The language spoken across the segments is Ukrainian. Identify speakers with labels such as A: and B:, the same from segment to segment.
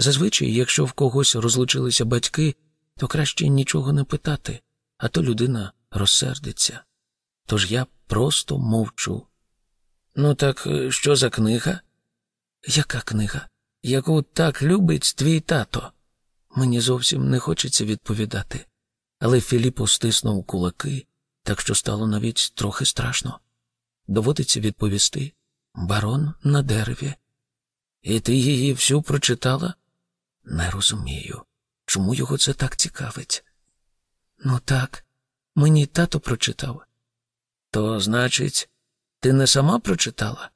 A: Зазвичай, якщо в когось розлучилися батьки, то краще нічого не питати, а то людина розсердиться. Тож я просто мовчу. Ну, так е, що за книга? Яка книга? Яку так любить твій тато? Мені зовсім не хочеться відповідати. Але Філіппо стиснув кулаки, так що стало навіть трохи страшно. Доводиться відповісти барон на дереві. І ти її всю прочитала? Не розумію, чому його це так цікавить. Ну так, мені тато прочитав. То, значить, ти не сама прочитала?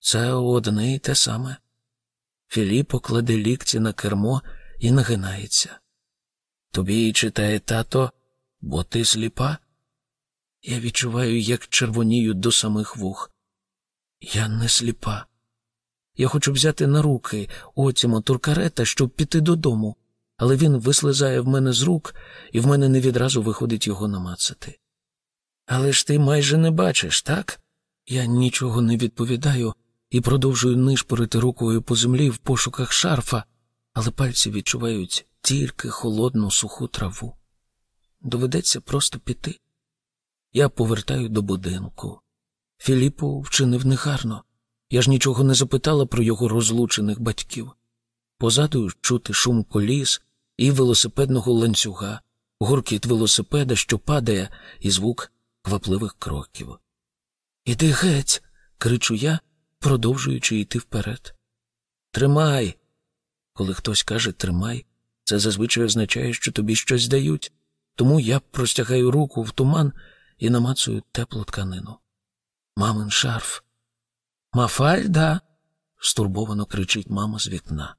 A: Це одне і те саме. Філіппо кладе лікті на кермо і нагинається. Тобі читає тато, бо ти сліпа? Я відчуваю, як червонію до самих вух. Я не сліпа. Я хочу взяти на руки отімо туркарета, щоб піти додому, але він вислизає в мене з рук, і в мене не відразу виходить його намацати. Але ж ти майже не бачиш, так? Я нічого не відповідаю і продовжую нишпорити рукою по землі в пошуках шарфа, але пальці відчувають тільки холодну суху траву. Доведеться просто піти. Я повертаю до будинку. Філіппо вчинив негарно. Я ж нічого не запитала про його розлучених батьків. Позаду чути шум коліс і велосипедного ланцюга, гуркіт велосипеда, що падає, і звук квапливих кроків. Іди геть. кричу я, продовжуючи йти вперед. Тримай. Коли хтось каже тримай, це зазвичай означає, що тобі щось дають, тому я простягаю руку в туман і намацую теплу тканину. Мамин шарф. Мафальда. стурбовано кричить мама з вікна.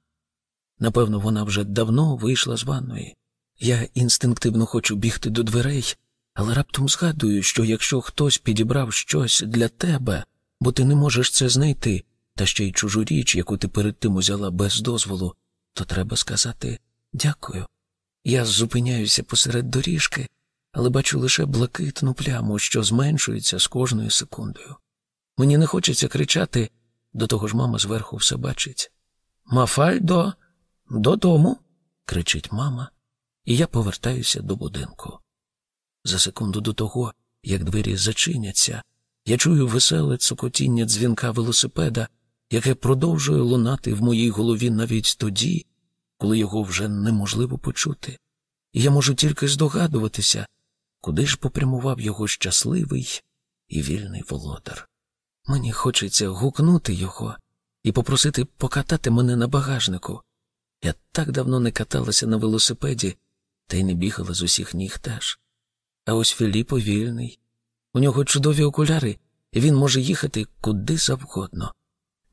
A: Напевно, вона вже давно вийшла з ванної. Я інстинктивно хочу бігти до дверей, але раптом згадую, що якщо хтось підібрав щось для тебе, бо ти не можеш це знайти, та ще й чужу річ, яку ти перед тим узяла без дозволу, то треба сказати дякую. Я зупиняюся посеред доріжки, але бачу лише блакитну пляму, що зменшується з кожною секундою. Мені не хочеться кричати, до того ж мама зверху все бачить. Мафальдо, додому, кричить мама, і я повертаюся до будинку. За секунду до того, як двері зачиняться, я чую веселе цокотіння дзвінка велосипеда, яке продовжує лунати в моїй голові навіть тоді, коли його вже неможливо почути. І я можу тільки здогадуватися, куди ж попрямував його щасливий і вільний володар. Мені хочеться гукнути його і попросити покатати мене на багажнику. Я так давно не каталася на велосипеді, та й не бігала з усіх ніг теж. А ось Філіппо вільний. У нього чудові окуляри, і він може їхати куди завгодно.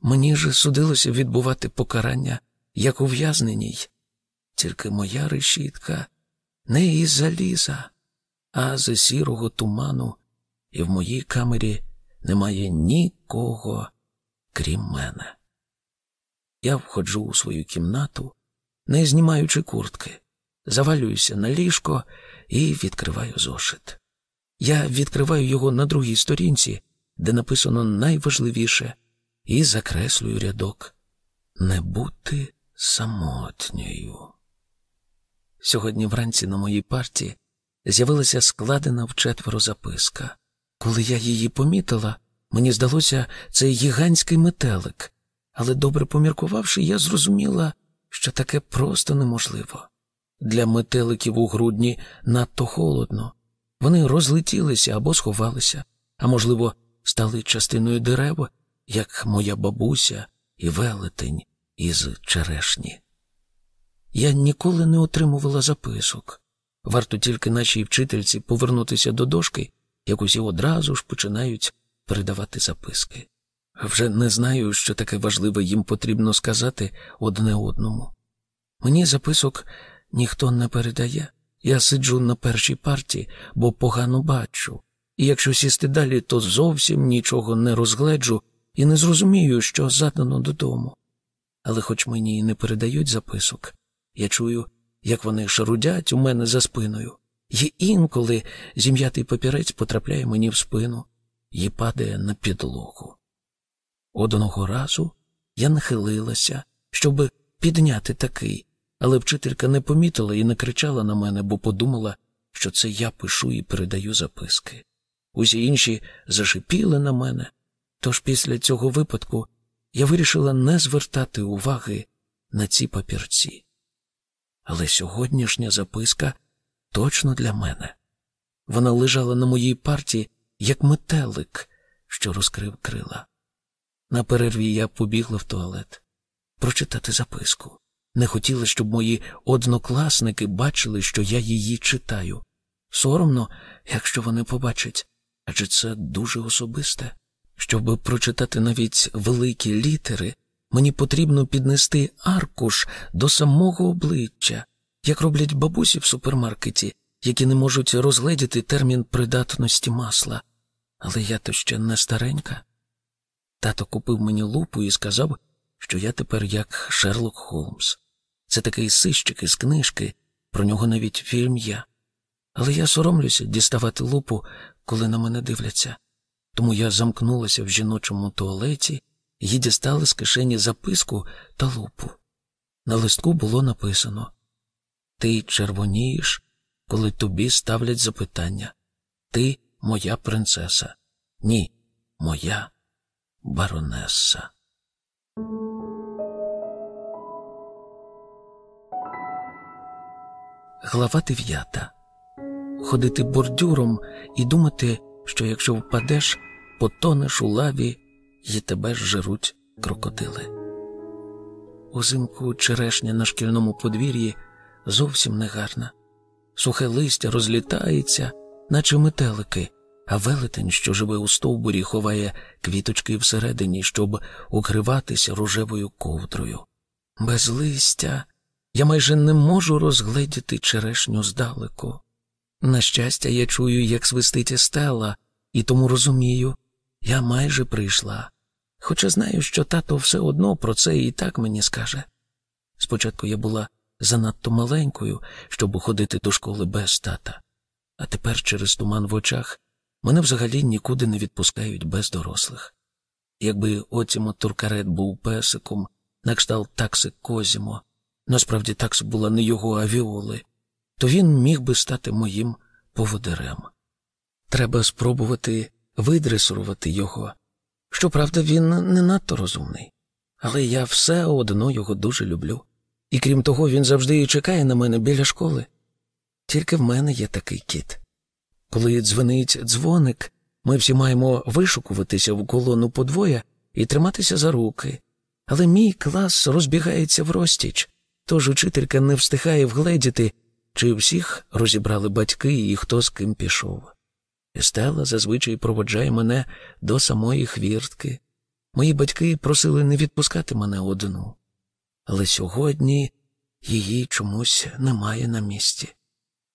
A: Мені ж судилося відбувати покарання, як ув'язненій. Тільки моя решітка не із заліза, а з сірого туману, і в моїй камері немає нікого, крім мене. Я входжу у свою кімнату, не знімаючи куртки, завалююся на ліжко і відкриваю зошит. Я відкриваю його на другій сторінці, де написано найважливіше, і закреслюю рядок не бути самотньою. Сьогодні вранці на моїй парті з'явилася складена вчетверо записка. Коли я її помітила, мені здалося, це гігантський метелик, але добре поміркувавши, я зрозуміла, що таке просто неможливо. Для метеликів у грудні надто холодно. Вони розлетілися або сховалися, а можливо, стали частиною дерева, як моя бабуся і велетень із черешні. Я ніколи не отримувала записок. Варто тільки нашій вчительці повернутися до дошки, як усі одразу ж починають передавати записки. Вже не знаю, що таке важливе їм потрібно сказати одне одному. Мені записок ніхто не передає. Я сиджу на першій парті, бо погано бачу, і якщо сісти далі, то зовсім нічого не розгледжу і не зрозумію, що задано додому. Але хоч мені і не передають записок, я чую, як вони шарудять у мене за спиною, і інколи зім'ятий папірець потрапляє мені в спину і падає на підлогу. Одного разу я нахилилася, щоб підняти такий, але вчителька не помітила і не кричала на мене, бо подумала, що це я пишу і передаю записки. Усі інші зашипіли на мене. Тож після цього випадку я вирішила не звертати уваги на ці папірці. Але сьогоднішня записка точно для мене. Вона лежала на моїй парті, як метелик, що розкрив крила. На перерві я побігла в туалет прочитати записку. Не хотіла, щоб мої однокласники бачили, що я її читаю. Соромно, якщо вони побачать, адже це дуже особисте. Щоб прочитати навіть великі літери, мені потрібно піднести аркуш до самого обличчя, як роблять бабусі в супермаркеті, які не можуть розгледіти термін придатності масла. Але я то ще не старенька. Тато купив мені лупу і сказав, що я тепер як Шерлок Холмс. Це такий сищик із книжки, про нього навіть фільм є. Але я соромлюся діставати лупу, коли на мене дивляться. Тому я замкнулася в жіночому туалеті і дістала з кишені записку та лупу. На листку було написано Ти червонієш, коли тобі ставлять запитання. Ти моя принцеса. Ні, моя баронеса. Глава дев'ята. Ходити бордюром і думати, що якщо впадеш, потонеш у лаві і тебе жируть крокодили. Узимку черешня на шкільному подвір'ї зовсім не гарна. Сухе листя розлітається, наче метелики, а велетень, що живе у стовбурі, ховає квіточки всередині, щоб укриватися рожевою ковдрою. Без листя я майже не можу розгледіти черешню здалеку. На щастя, я чую, як свистить стела, і тому розумію, я майже прийшла. Хоча знаю, що тато все одно про це і так мені скаже. Спочатку я була занадто маленькою, щоб ходити до школи без тата, а тепер через туман в очах мене взагалі нікуди не відпускають без дорослих. Якби Отімо Туркарет був песиком, на кшталт такси Козімо, насправді такса була не його авіоли, то він міг би стати моїм поводирем. Треба спробувати видресурувати його. Щоправда, він не надто розумний, але я все одно його дуже люблю. І крім того, він завжди і чекає на мене біля школи. Тільки в мене є такий кіт. Коли дзвонить дзвоник, ми всі маємо вишукуватися в колону подвоє і триматися за руки. Але мій клас розбігається в розтіч, тож учителька не встигає вгледіти, чи всіх розібрали батьки і хто з ким пішов. Естела зазвичай проводжає мене до самої хвіртки. Мої батьки просили не відпускати мене одну. Але сьогодні її чомусь немає на місці.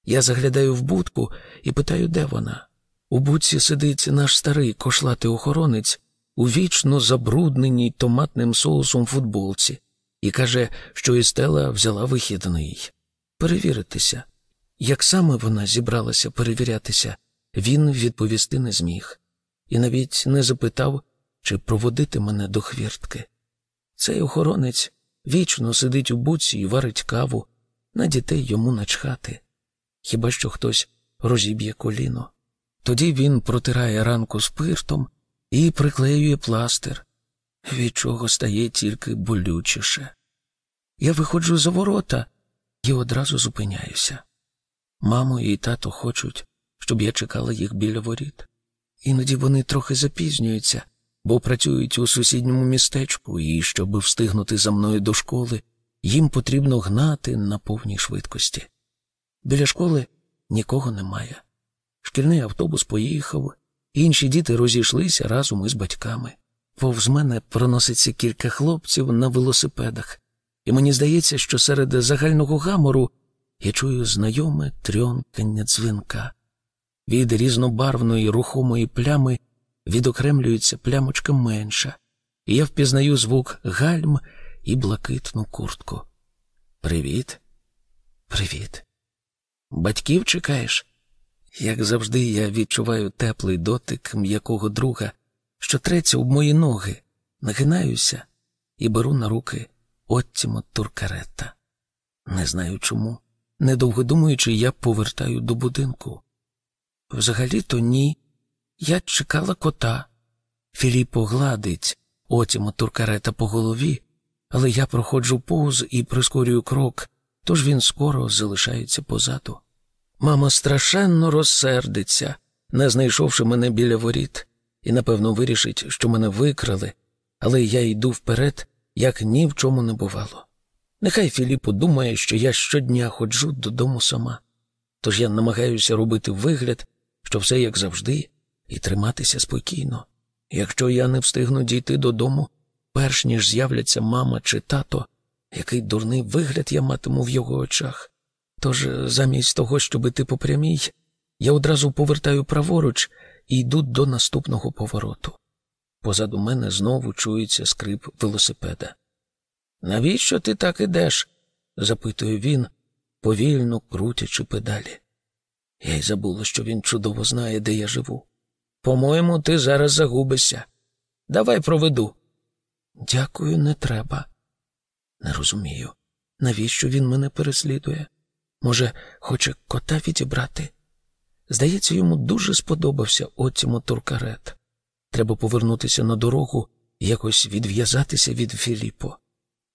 A: Я заглядаю в будку і питаю, де вона. У будці сидить наш старий кошлатий охоронець у вічно забрудненій томатним соусом футболці і каже, що Естела взяла вихідний. Перевіритися. Як саме вона зібралася перевірятися, він відповісти не зміг, і навіть не запитав, чи проводити мене до хвіртки. Цей охоронець вічно сидить у буці і варить каву, на дітей йому начхати. Хіба що хтось розіб'є коліно. Тоді він протирає ранку спиртом і приклеює пластир, від чого стає тільки болючіше. Я виходжу за ворота і одразу зупиняюся. Мамо і тато хочуть, щоб я чекала їх біля воріт. Іноді вони трохи запізнюються, бо працюють у сусідньому містечку, і щоб встигнути за мною до школи, їм потрібно гнати на повній швидкості. Біля школи нікого немає. Шкільний автобус поїхав, інші діти розійшлися разом із батьками. Повз мене проноситься кілька хлопців на велосипедах, і мені здається, що серед загального гамору я чую знайоме трьонкання дзвінка. Від різнобарвної рухомої плями відокремлюється плямочка менша, і я впізнаю звук гальм і блакитну куртку. Привіт, привіт. Батьків чекаєш? Як завжди, я відчуваю теплий дотик м'якого друга, що треться об мої ноги, нагинаюся і беру на руки Оттімо Туркарета. Не знаю чому. Недовго думаючи, я повертаю до будинку. Взагалі-то ні. Я чекала кота. Філіппо гладить Отімо Туркарета по голові, але я проходжу повз і прискорюю крок, тож він скоро залишається позаду. Мама страшенно розсердиться, не знайшовши мене біля воріт, і, напевно, вирішить, що мене викрали, але я йду вперед, як ні в чому не бувало. Нехай Філіппо думає, що я щодня ходжу додому сама. Тож я намагаюся робити вигляд, що все як завжди, і триматися спокійно. Якщо я не встигну дійти додому, перш ніж з'являться мама чи тато, який дурний вигляд я матиму в його очах. Тож, замість того, щоб іти по прямій, я одразу повертаю праворуч і йду до наступного повороту. Позаду мене знову чується скрип велосипеда. Навіщо ти так ідеш? запитує він, повільно крутячи педалі. Я й забула, що він чудово знає, де я живу. По-моєму, ти зараз загубишся. Давай проведу. Дякую, не треба. Не розумію, навіщо він мене переслідує. Може, хоче кота відібрати? Здається, йому дуже сподобався Оттімо Туркарет. Треба повернутися на дорогу якось відв'язатися від Філіппо.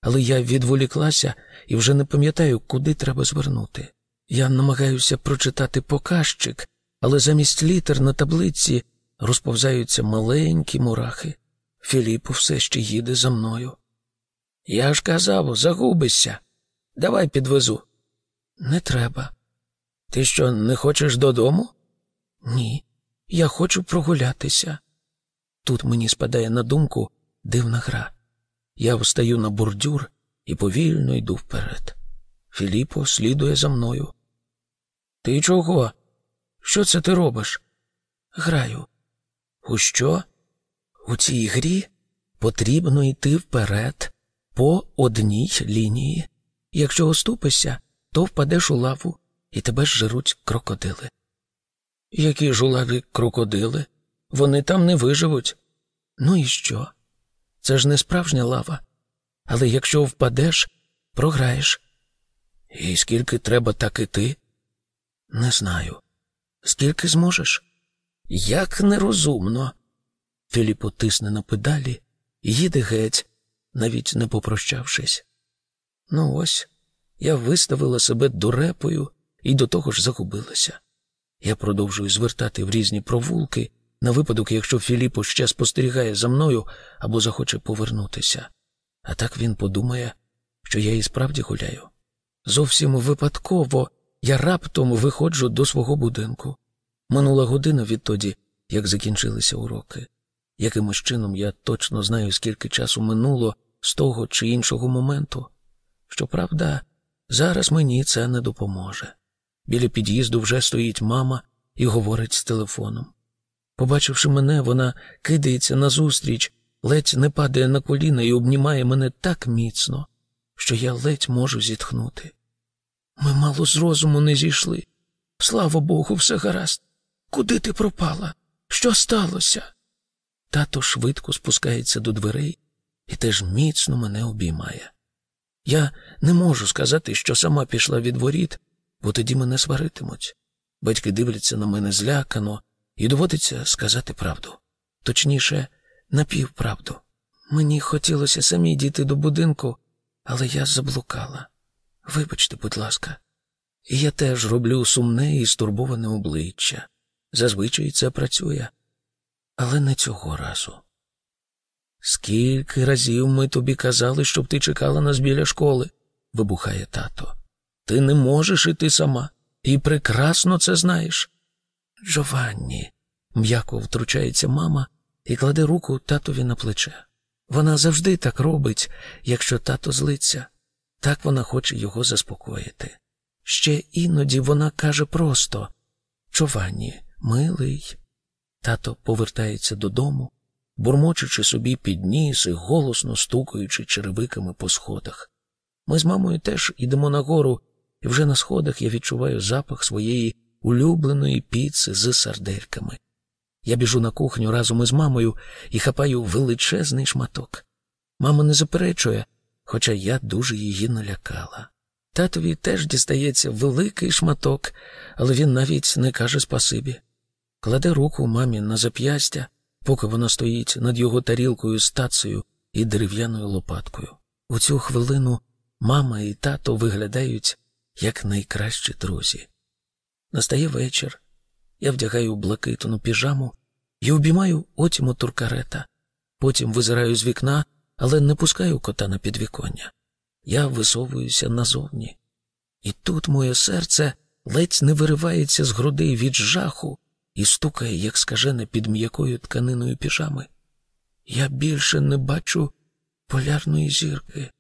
A: Але я відволіклася і вже не пам'ятаю, куди треба звернути. Я намагаюся прочитати показчик, але замість літер на таблиці розповзаються маленькі мурахи. Філіппо все ще їде за мною. Я ж казав, загубишся. Давай підвезу. Не треба. Ти що, не хочеш додому? Ні, я хочу прогулятися. Тут мені спадає на думку дивна гра. Я встаю на бордюр і повільно йду вперед. Філіппо слідує за мною. Ти чого? Що це ти робиш? Граю. У що? У цій грі потрібно йти вперед по одній лінії. Якщо оступишся, то впадеш у лаву і тебе жируть крокодили. Які ж у лаві крокодили? Вони там не виживуть. Ну і що? Це ж не справжня лава. Але якщо впадеш, програєш. І скільки треба так іти? Не знаю. Скільки зможеш? Як нерозумно. Філіп тисне на педалі їде геть, навіть не попрощавшись. Ну ось, я виставила себе дурепою і до того ж загубилася. Я продовжую звертати в різні провулки на випадок, якщо Філіппо ще спостерігає за мною або захоче повернутися. А так він подумає, що я і справді гуляю. Зовсім випадково я раптом виходжу до свого будинку. Минула година відтоді, як закінчилися уроки. Якимось чином я точно знаю, скільки часу минуло з того чи іншого моменту. Щоправда, зараз мені це не допоможе. Біля під'їзду вже стоїть мама і говорить з телефоном. Побачивши мене, вона кидається назустріч, ледь не падає на коліна і обнімає мене так міцно, що я ледь можу зітхнути. Ми мало з розуму не зійшли. Слава Богу, все гаразд. Куди ти пропала? Що сталося? Тато швидко спускається до дверей і теж міцно мене обіймає. Я не можу сказати, що сама пішла від воріт, бо тоді мене сваритимуть. Батьки дивляться на мене злякано, і доводиться сказати правду. Точніше, напівправду. Мені хотілося самі дійти до будинку, але я заблукала. Вибачте, будь ласка, і я теж роблю сумне і стурбоване обличчя. Зазвичай це працює, але не цього разу. Скільки разів ми тобі казали, щоб ти чекала нас біля школи, вибухає тато. Ти не можеш іти сама, і прекрасно це знаєш. Джованні, м'яко втручається мама і кладе руку татові на плече. Вона завжди так робить, якщо тато злиться. Так вона хоче його заспокоїти. Ще іноді вона каже просто Джованні, милий. Тато повертається додому, бурмочучи собі під ніс і голосно стукаючи черевиками по сходах. Ми з мамою теж йдемо нагору, і вже на сходах я відчуваю запах своєї улюбленої піци з сардельками. Я біжу на кухню разом із мамою і хапаю величезний шматок. Мама не заперечує, хоча я дуже її налякала. Татові теж дістається великий шматок, але він навіть не каже спасибі. Кладе руку мамі на зап'ястя, поки вона стоїть над його тарілкою з тацею і дерев'яною лопаткою. У цю хвилину мама і тато виглядають як найкращі друзі. Настає вечір. Я вдягаю блакитну піжаму і обіймаю отіму туркарета. Потім визираю з вікна, але не пускаю кота на підвіконня. Я висовуюся назовні. І тут моє серце ледь не виривається з грудей від жаху і стукає, як скажене, під м'якою тканиною піжами. Я більше не бачу полярної зірки.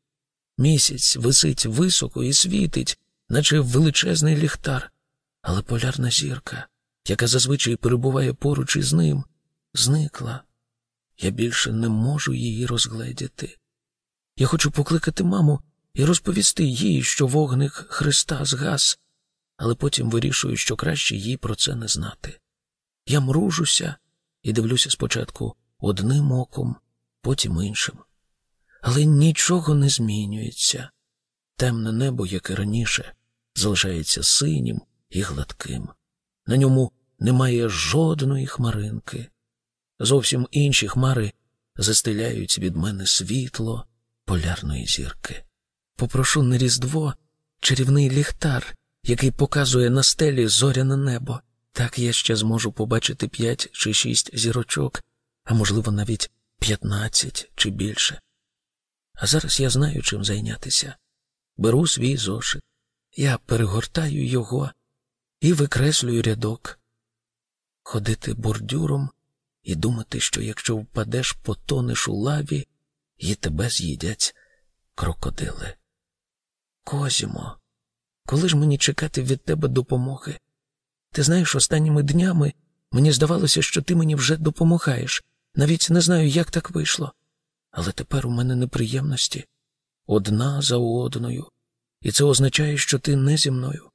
A: Місяць висить високо і світить, наче величезний ліхтар, але полярна зірка, яка зазвичай перебуває поруч із ним, зникла. Я більше не можу її розгледіти. Я хочу покликати маму і розповісти їй, що вогник Христа згас, але потім вирішую, що краще їй про це не знати. Я мружуся і дивлюся спочатку одним оком, потім іншим. Але нічого не змінюється. Темне небо, як і раніше, залишається синім і гладким. На ньому немає жодної хмаринки. Зовсім інші хмари застеляють від мене світло полярної зірки. Попрошу на Різдво чарівний ліхтар, який показує на стелі зоряне небо. Так я ще зможу побачити п'ять чи шість зірочок, а можливо, навіть п'ятнадцять чи більше. А зараз я знаю, чим зайнятися. Беру свій зошит, я перегортаю його і викреслюю рядок. Ходити бордюром і думати, що якщо впадеш, потонеш у лаві, і тебе з'їдять крокодили. Козімо, коли ж мені чекати від тебе допомоги? Ти знаєш, останніми днями мені здавалося, що ти мені вже допомагаєш. Навіть не знаю, як так вийшло. Але тепер у мене неприємності одна за одною, і це означає, що ти не зі мною.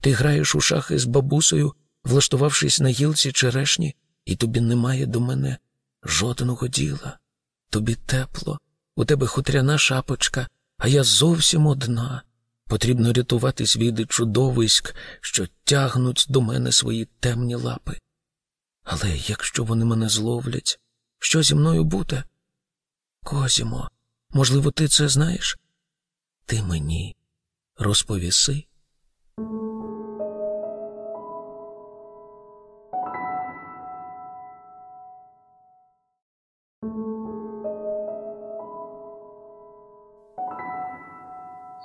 A: Ти граєш у шахи з бабусею, влаштувавшись на гілці черешні, і тобі немає до мене жодного діла. Тобі тепло, у тебе хутряна шапочка, а я зовсім одна. Потрібно рятуватись від чудовиськ, що тягнуть до мене свої темні лапи. Але якщо вони мене зловлять, що зі мною буде? Козімо, можливо, ти це знаєш? Ти мені розповіси.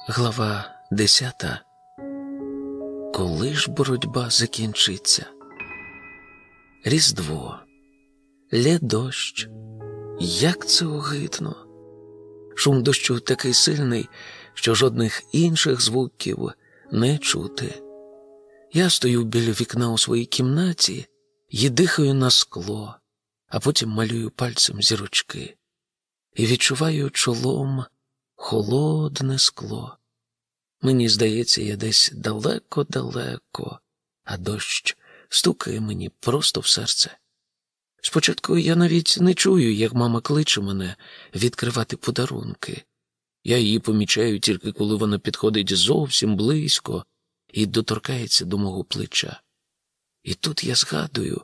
A: Глава десята. Коли ж боротьба закінчиться? Різдво, лє дощ. Як це огидно. Шум дощу такий сильний, що жодних інших звуків не чути. Я стою біля вікна у своїй кімнаті і дихаю на скло, а потім малюю пальцем зірочки і відчуваю чолом холодне скло. Мені здається, я десь далеко-далеко, а дощ стукає мені просто в серце. Спочатку я навіть не чую, як мама кличе мене відкривати подарунки. Я її помічаю тільки коли вона підходить зовсім близько і доторкається до мого плеча. І тут я згадую,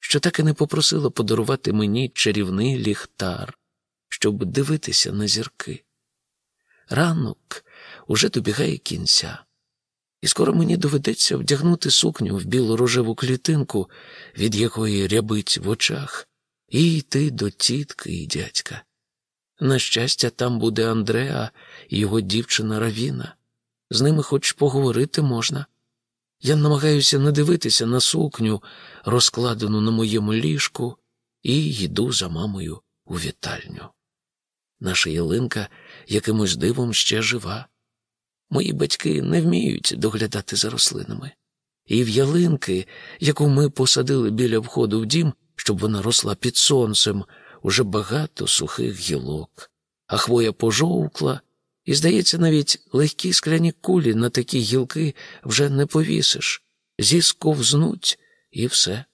A: що так і не попросила подарувати мені чарівний ліхтар, щоб дивитися на зірки. Ранок уже добігає кінця, і скоро мені доведеться вдягнути сукню в білу рожеву клітинку, від якої рябить в очах, і йти до тітки і дядька. На щастя, там буде Андреа і його дівчина Равіна. З ними хоч поговорити можна. Я намагаюся не дивитися на сукню, розкладену на моєму ліжку, і йду за мамою у вітальню. Наша ялинка якимось дивом ще жива. Мої батьки не вміють доглядати за рослинами. І в ялинки, яку ми посадили біля входу в дім, щоб вона росла під сонцем, уже багато сухих гілок, а хвоя пожовкла, і, здається, навіть легкі скляні кулі на такі гілки вже не повісиш, зісковзнуть і все.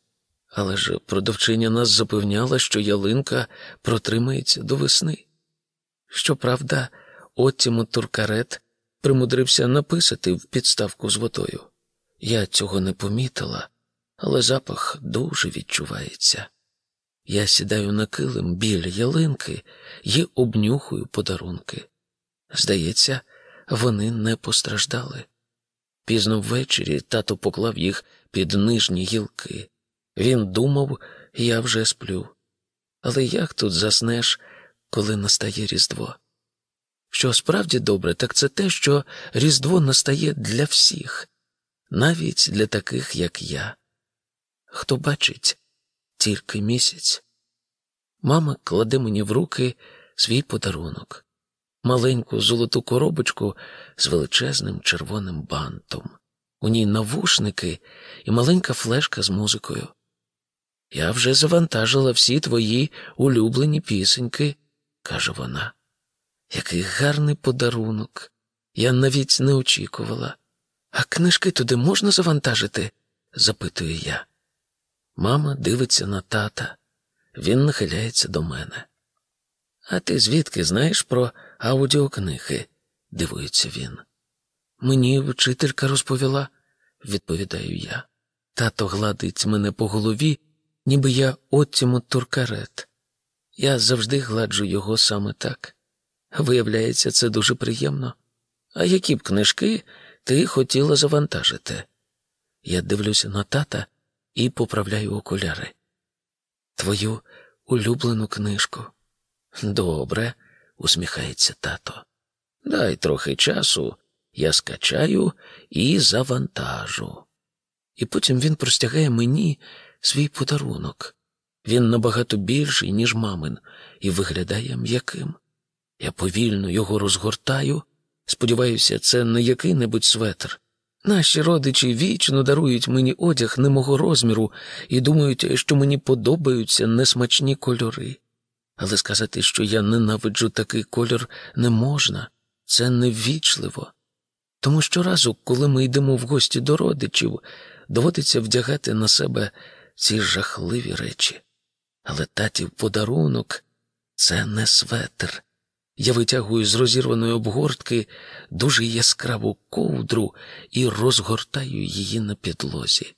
A: Але ж продавчиня нас запевняла, що ялинка протримається до весни. Щоправда, Оттіму Туркарет примудрився написати в підставку з водою. Я цього не помітила, але запах дуже відчувається. Я сідаю на килим біля ялинки і обнюхую подарунки. Здається, вони не постраждали. Пізно ввечері тато поклав їх під нижні гілки. Він думав, я вже сплю. Але як тут заснеш, коли настає Різдво? Що справді добре, так це те, що Різдво настає для всіх, навіть для таких, як я. Хто бачить тільки місяць. Мама кладе мені в руки свій подарунок, маленьку золоту коробочку з величезним червоним бантом. У ній навушники і маленька флешка з музикою. Я вже завантажила всі твої улюблені пісеньки, каже вона. Який гарний подарунок. Я навіть не очікувала. А книжки туди можна завантажити? запитую я. Мама дивиться на тата. Він нахиляється до мене. А ти звідки знаєш про аудіокниги? дивується він. Мені вчителька розповіла, відповідаю я. Тато гладить мене по голові, ніби я оттіму туркарет. Я завжди гладжу його саме так. Виявляється, це дуже приємно. А які б книжки ти хотіла завантажити? Я дивлюся на тата і поправляю окуляри. Твою улюблену книжку. Добре, усміхається тато. Дай трохи часу, я скачаю і завантажу. І потім він простягає мені свій подарунок. Він набагато більший, ніж мамин, і виглядає м'яким. Я повільно його розгортаю. Сподіваюся, це не який-небудь светр. Наші родичі вічно дарують мені одяг не мого розміру і думають, що мені подобаються несмачні кольори. Але сказати, що я ненавиджу такий кольор, не можна, це неввічливо. Тому щоразу, коли ми йдемо в гості до родичів, доводиться вдягати на себе ці жахливі речі. Але татів подарунок це не светр. Я витягую з розірваної обгортки дуже яскраву ковдру і розгортаю її на підлозі.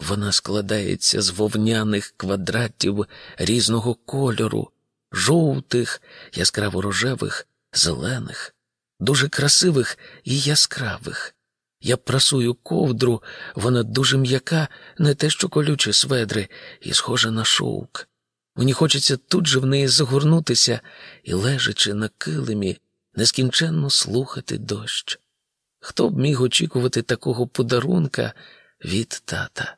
A: Вона складається з вовняних квадратів різного кольору, жовтих, яскраво рожевих, зелених, дуже красивих і яскравих. Я прасую ковдру, вона дуже м'яка, не те що колючі сведри, і схожа на шовк. Мені хочеться тут же в неї загорнутися і, лежачи на килимі, нескінченно слухати дощ. Хто б міг очікувати такого подарунка від тата?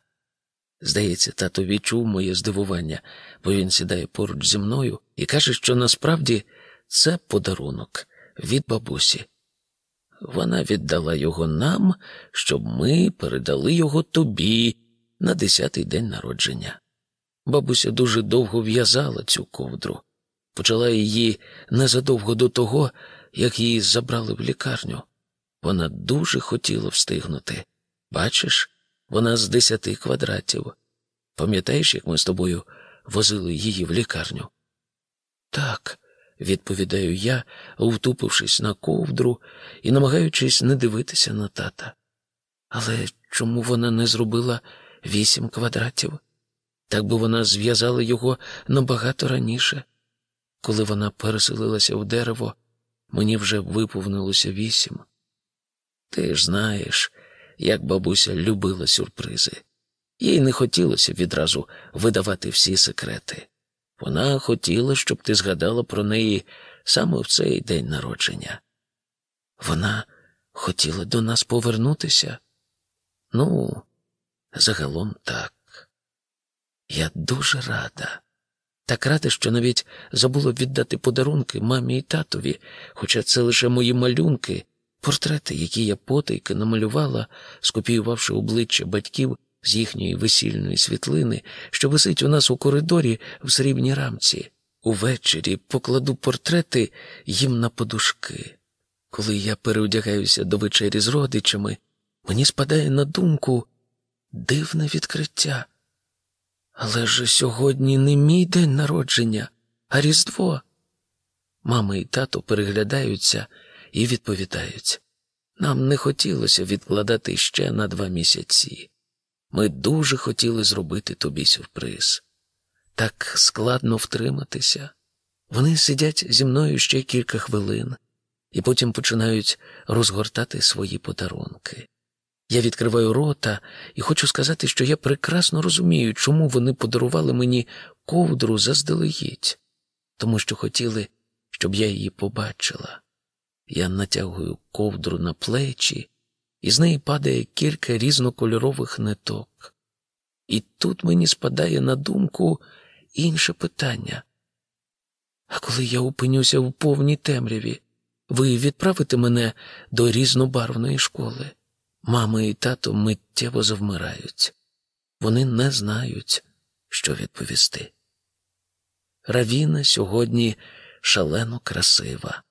A: Здається, тато відчув моє здивування, бо він сідає поруч зі мною і каже, що насправді це подарунок від бабусі. Вона віддала його нам, щоб ми передали його тобі на десятий день народження. Бабуся дуже довго в'язала цю ковдру, почала її незадовго до того, як її забрали в лікарню. Вона дуже хотіла встигнути. Бачиш, вона з десяти квадратів. Пам'ятаєш, як ми з тобою возили її в лікарню? Так, відповідаю я, втупившись на ковдру і намагаючись не дивитися на тата. Але чому вона не зробила вісім квадратів? Так би вона зв'язала його набагато раніше. Коли вона переселилася в дерево, мені вже виповнилося вісім. Ти ж знаєш, як бабуся любила сюрпризи. Їй не хотілося відразу видавати всі секрети. Вона хотіла, щоб ти згадала про неї саме в цей день народження. Вона хотіла до нас повернутися? Ну, загалом так. Я дуже рада. Так рада, що навіть забула віддати подарунки мамі і татові, хоча це лише мої малюнки, портрети, які я потайки намалювала, скопіювавши обличчя батьків з їхньої весільної світлини, що висить у нас у коридорі в срібній рамці. Увечері покладу портрети їм на подушки. Коли я переодягаюся до вечері з родичами, мені спадає на думку дивне відкриття. Але ж сьогодні не мій день народження, а Різдво. Мама і тато переглядаються і відповідають. Нам не хотілося відкладати ще на два місяці. Ми дуже хотіли зробити тобі сюрприз. Так складно втриматися. Вони сидять зі мною ще кілька хвилин і потім починають розгортати свої подарунки. Я відкриваю рота і хочу сказати, що я прекрасно розумію, чому вони подарували мені ковдру заздалегідь, тому що хотіли, щоб я її побачила. Я натягую ковдру на плечі, і з неї падає кілька різнокольорових ниток. І тут мені спадає на думку інше питання. А коли я опинюся в повній темряві, ви відправите мене до різнобарвної школи. Мама і тато миттєво завмирають. Вони не знають, що відповісти. Равіна сьогодні шалено красива.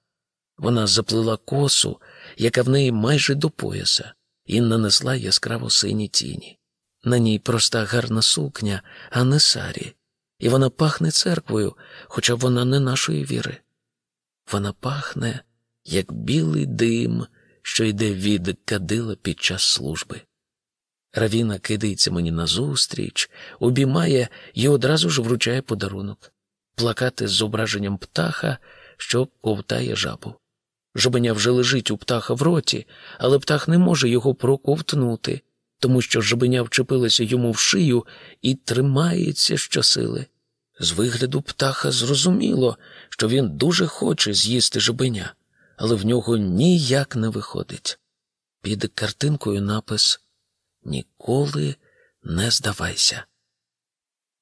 A: Вона заплила косу, яка в неї майже до пояса, і нанесла яскраво сині тіні. На ній проста гарна сукня, а не сарі, і вона пахне церквою, хоча вона не нашої віри. Вона пахне, як білий дим, що йде від кадила під час служби. Равіна кидається мені назустріч, обіймає і одразу ж вручає подарунок плакати з зображенням птаха, що ковтає жабу. Жабеня вже лежить у птаха в роті, але птах не може його проковтнути, тому що жабеня вчепилася йому в шию і тримається щосили. З вигляду птаха зрозуміло, що він дуже хоче з'їсти жабеня, але в нього ніяк не виходить. Під картинкою напис Ніколи не здавайся.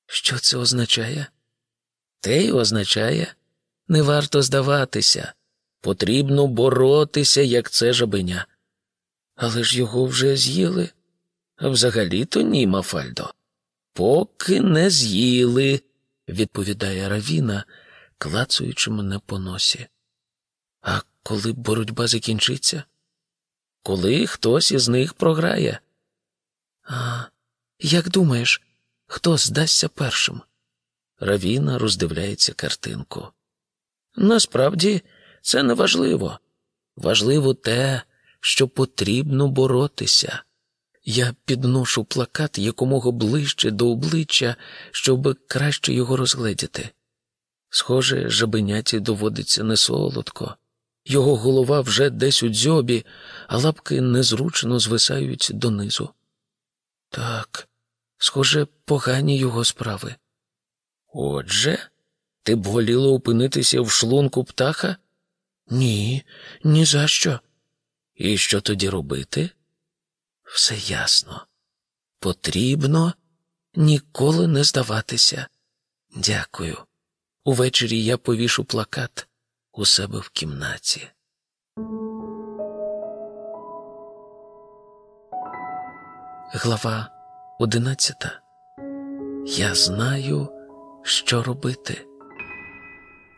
A: Що це означає? Те й означає не варто здаватися. Потрібно боротися, як це жабеня. Але ж його вже з'їли. А взагалі-то ні, Мафальдо. Поки не з'їли, відповідає Равіна, клацуючи мене по носі. А коли боротьба закінчиться? Коли хтось із них програє. А як думаєш, хто здасться першим? Равіна роздивляється картинку. Насправді, це не важливо. Важливо те, що потрібно боротися. Я підношу плакат якомога ближче до обличчя, щоб краще його розгледіти. Схоже, жабеняті доводиться не солодко. Його голова вже десь у дзьобі, а лапки незручно звисають донизу. Так, схоже, погані його справи. Отже, ти б воліла опинитися в шлунку птаха? Ні, ні за що. І що тоді робити? Все ясно. Потрібно ніколи не здаватися. Дякую. Увечері я повішу плакат у себе в кімнаті. Глава одинадцята. Я знаю, що робити.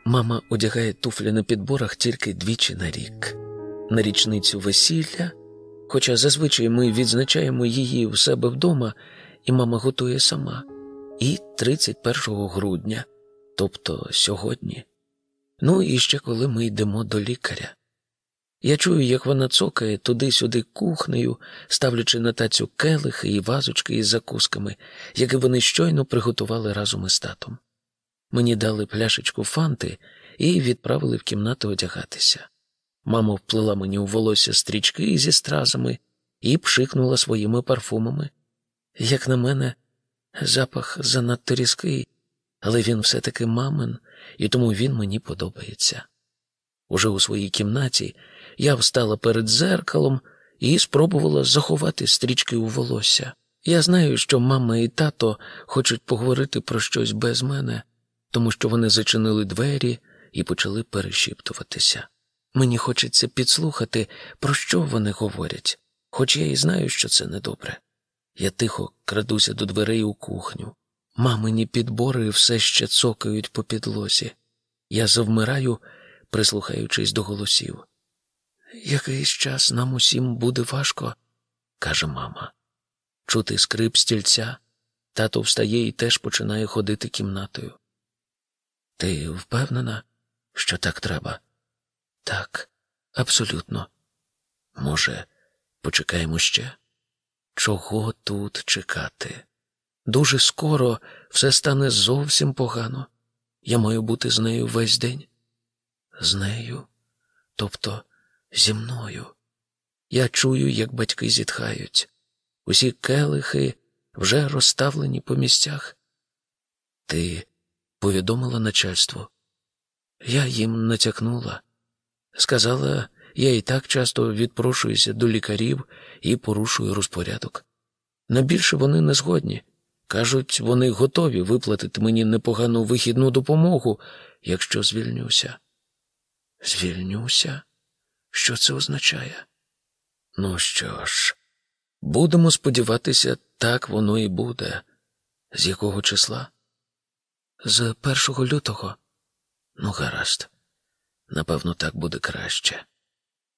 A: Мама одягає туфлі на підборах тільки двічі на рік, на річницю весілля, хоча зазвичай ми відзначаємо її у себе вдома, і мама готує сама, і 31 грудня, тобто сьогодні. Ну і ще коли ми йдемо до лікаря. Я чую, як вона цокає туди-сюди кухнею, ставлячи на тацю келихи і вазочки із закусками, які вони щойно приготували разом із татом. Мені дали пляшечку фанти і відправили в кімнату одягатися. Мама вплила мені у волосся стрічки зі стразами і пшикнула своїми парфумами. Як на мене, запах занадто різкий, але він все-таки мамин, і тому він мені подобається. Уже у своїй кімнаті я встала перед зеркалом і спробувала заховати стрічки у волосся. Я знаю, що мама і тато хочуть поговорити про щось без мене, тому що вони зачинили двері і почали перешіптуватися. Мені хочеться підслухати, про що вони говорять, хоч я і знаю, що це недобре. Я тихо крадуся до дверей у кухню. Мамині підбори все ще цокають по підлозі. Я завмираю, прислухаючись до голосів. Якийсь час нам усім буде важко, каже мама. Чути скрип стільця, тато встає і теж починає ходити кімнатою. Ти впевнена, що так треба? Так, Абсолютно. Може, почекаємо ще? Чого тут чекати? Дуже скоро все стане зовсім погано. Я маю бути з нею весь день. З нею, тобто зі мною. Я чую, як батьки зітхають. Усі келихи вже розставлені по місцях. Ти повідомила начальство. Я їм натякнула. Сказала, я і так часто відпрошуюся до лікарів і порушую розпорядок. На більше вони не згодні. Кажуть, вони готові виплатити мені непогану вихідну допомогу, якщо звільнюся. Звільнюся? Що це означає? Ну що ж, будемо сподіватися, так воно і буде. З якого числа? З першого лютого. Ну, гаразд. Напевно, так буде краще.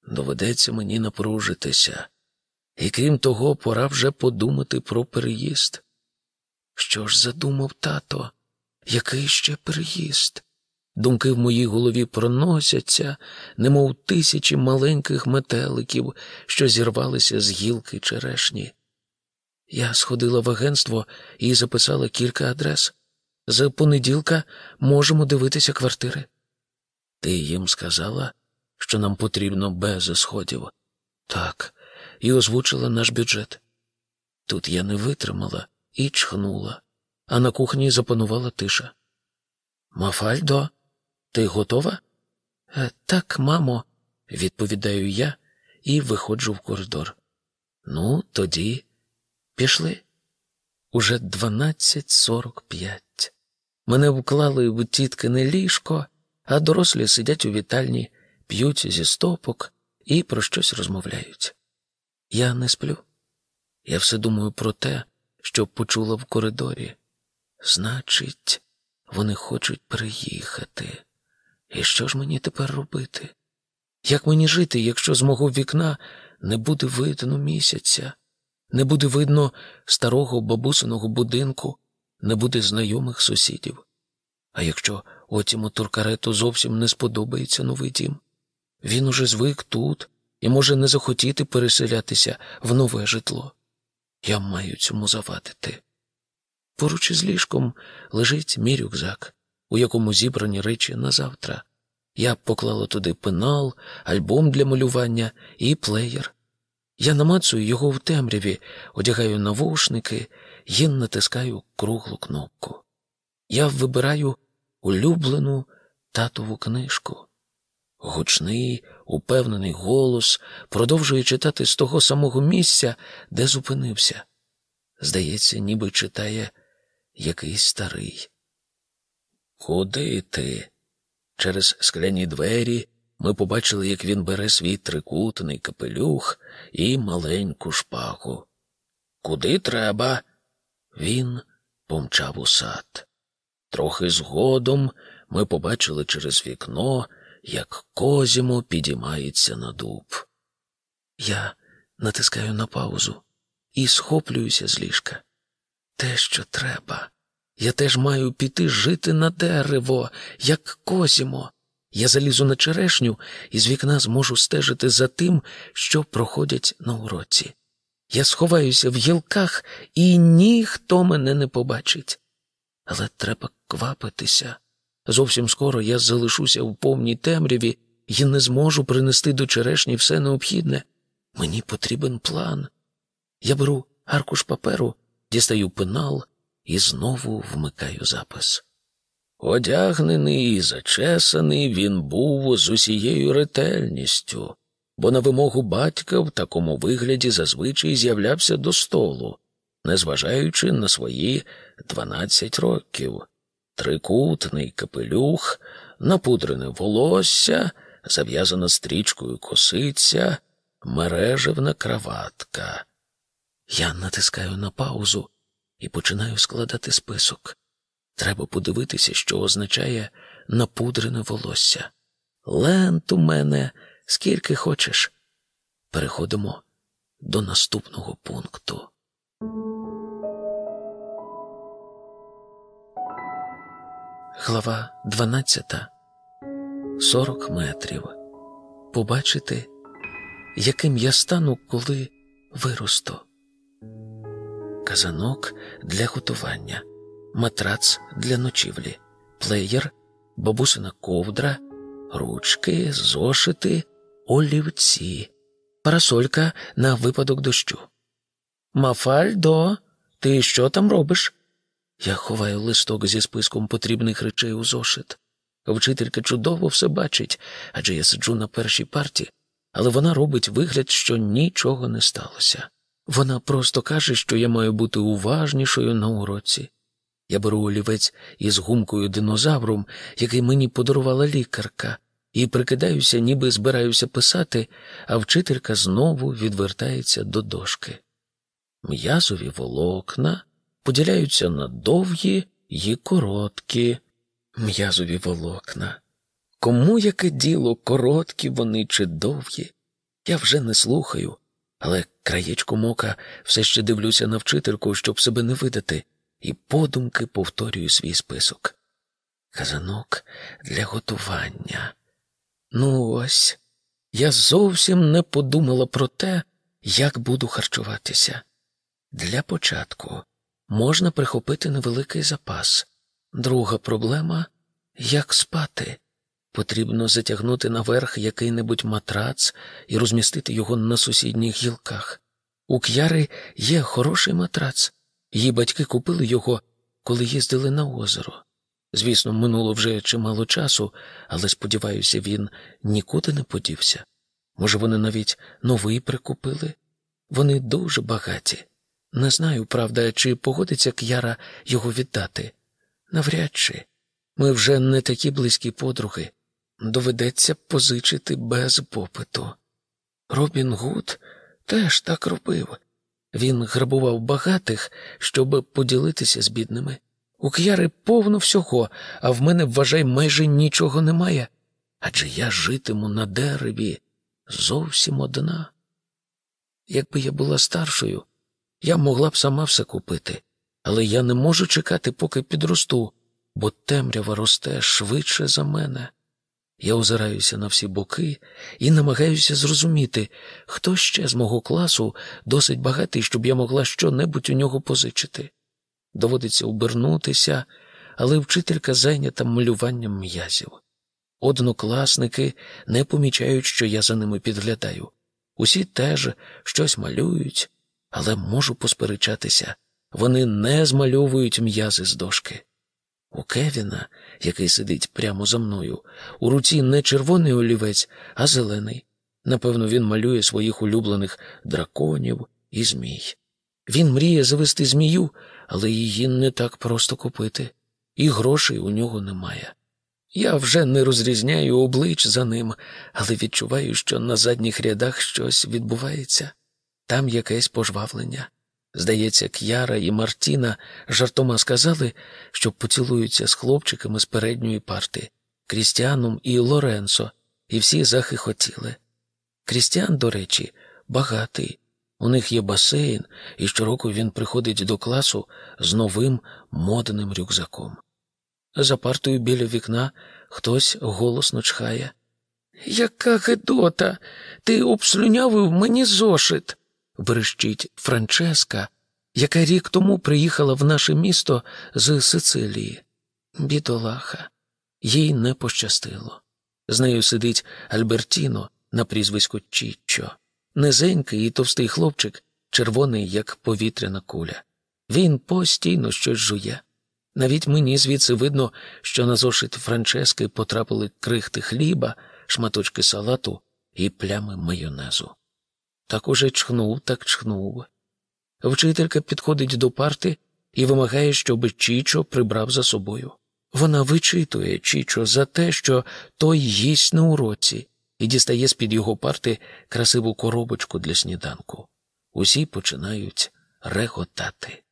A: Доведеться мені напружитися. І крім того, пора вже подумати про переїзд. Що ж задумав тато? Який ще переїзд? Думки в моїй голові проносяться, немов тисячі маленьких метеликів, що зірвалися з гілки черешні. Я сходила в агентство і записала кілька адрес. З понеділка можемо дивитися квартири. Ти їм сказала, що нам потрібно без сходів? Так, і озвучила наш бюджет. Тут я не витримала і чхнула, а на кухні запанувала тиша. Мафальдо, ти готова? «Е, так, мамо, відповідаю я і виходжу в коридор. Ну, тоді пішли. Уже дванадцять сорок п'ять. Мене вклали в тіткине ліжко, а дорослі сидять у вітальні, п'ють зі стопок і про щось розмовляють. Я не сплю. Я все думаю про те, що почула в коридорі. Значить, вони хочуть приїхати. І що ж мені тепер робити? Як мені жити, якщо з мого вікна не буде видно місяця, не буде видно старого бабусиного будинку, не буде знайомих сусідів? А якщо отіму Туркарету зовсім не сподобається новий дім? Він уже звик тут і може не захотіти переселятися в нове житло. Я маю цьому завадити. Поруч із ліжком лежить мій рюкзак, у якому зібрані речі на завтра. Я поклала туди пенал, альбом для малювання і плеєр. Я намацую його в темряві, одягаю навушники і натискаю круглу кнопку. Я вибираю улюблену татову книжку. Гучний, упевнений голос продовжує читати з того самого місця, де зупинився. Здається, ніби читає якийсь старий. Куди ти? Через скляні двері ми побачили, як він бере свій трикутний капелюх і маленьку шпагу. Куди треба? Він помчав у сад. Трохи згодом ми побачили через вікно, як козімо підіймається на дуб. Я натискаю на паузу і схоплююся з ліжка. Те, що треба. Я теж маю піти жити на дерево, як козімо. Я залізу на черешню і з вікна зможу стежити за тим, що проходять на уроці. Я сховаюся в гілках, і ніхто мене не побачить. Але треба квапитися. Зовсім скоро я залишуся в повній темряві і не зможу принести до черешні все необхідне. Мені потрібен план. Я беру аркуш паперу, дістаю пенал і знову вмикаю запис. Одягнений і зачесаний він був з усією ретельністю, бо на вимогу батька в такому вигляді зазвичай з'являвся до столу, незважаючи на свої дванадцять років, трикутний капелюх, напудрене волосся, зав'язана стрічкою косиця, мережевна краватка. Я натискаю на паузу і починаю складати список. Треба подивитися, що означає напудрене волосся. Лент у мене скільки хочеш. Переходимо до наступного пункту. Глава 12. 40 метрів. побачити, яким я стану, коли виросту. Казанок для готування, матрац для ночівлі, плеєр, бабусина ковдра, ручки, зошити, олівці, парасолька на випадок дощу. Мафальдо, ти що там робиш? Я ховаю листок зі списком потрібних речей у зошит. Вчителька чудово все бачить, адже я сиджу на першій парті, але вона робить вигляд, що нічого не сталося. Вона просто каже, що я маю бути уважнішою на уроці. Я беру олівець із гумкою динозавром, який мені подарувала лікарка, і прикидаюся, ніби збираюся писати, а вчителька знову відвертається до дошки. М'язові волокна поділяються на довгі й короткі м'язові волокна. Кому яке діло, короткі вони чи довгі? Я вже не слухаю, але краєчком ока все ще дивлюся на вчительку, щоб себе не видати, і подумки повторюю свій список. Казанок для готування. Ну ось, я зовсім не подумала про те, як буду харчуватися. Для початку можна прихопити невеликий запас. Друга проблема як спати. Потрібно затягнути наверх який-небудь матрац і розмістити його на сусідніх гілках. У к'яри є хороший матрац. Її батьки купили його, коли їздили на озеро. Звісно, минуло вже чимало часу, але, сподіваюся, він нікуди не подівся. Може, вони навіть новий прикупили? Вони дуже багаті. Не знаю, правда, чи погодиться К'яра його віддати. Навряд чи. Ми вже не такі близькі подруги. Доведеться позичити без попиту. Робін Гуд теж так робив. Він грабував багатих, щоб поділитися з бідними. У К'яри повно всього, а в мене, вважай, майже нічого немає. Адже я житиму на дереві зовсім одна. Якби я була старшою, я могла б сама все купити, але я не можу чекати, поки підросту, бо темрява росте швидше за мене. Я озираюся на всі боки і намагаюся зрозуміти, хто ще з мого класу досить багатий, щоб я могла щонебудь у нього позичити. Доводиться обернутися, але вчителька зайнята малюванням м'язів. Однокласники не помічають, що я за ними підглядаю. Усі теж щось малюють, але можу посперечатися. Вони не змальовують м'язи з дошки. У Кевіна, який сидить прямо за мною, у руці не червоний олівець, а зелений. Напевно, він малює своїх улюблених драконів і змій. Він мріє завести змію, але її не так просто купити, і грошей у нього немає. Я вже не розрізняю облич за ним, але відчуваю, що на задніх рядах щось відбувається, там якесь пожвавлення. Здається, К'яра і Мартіна жартома сказали, що поцілуються з хлопчиками з передньої парти, Крістіаном і Лоренцо, і всі захихотіли. Крістіан, до речі, багатий. У них є басейн, і щороку він приходить до класу з новим модним рюкзаком. За партою біля вікна хтось голосно чхає. Яка гидота! Ти обслюнявив мені зошит верещить Франческа, яка рік тому приїхала в наше місто з Сицилії. Бідолаха, їй не пощастило. З нею сидить Альбертіно на прізвисько Чіччо, низенький і товстий хлопчик, червоний, як повітряна куля. Він постійно щось жує. Навіть мені звідси видно, що на зошит Франчески потрапили крихти хліба, шматочки салату і плями майонезу. Так уже чхнув, так чхнув. Вчителька підходить до парти і вимагає, щоб Чічо прибрав за собою. Вона вичитує Чічо за те, що той їсть на уроці, і дістає з під його парти красиву коробочку для сніданку. Усі починають реготати.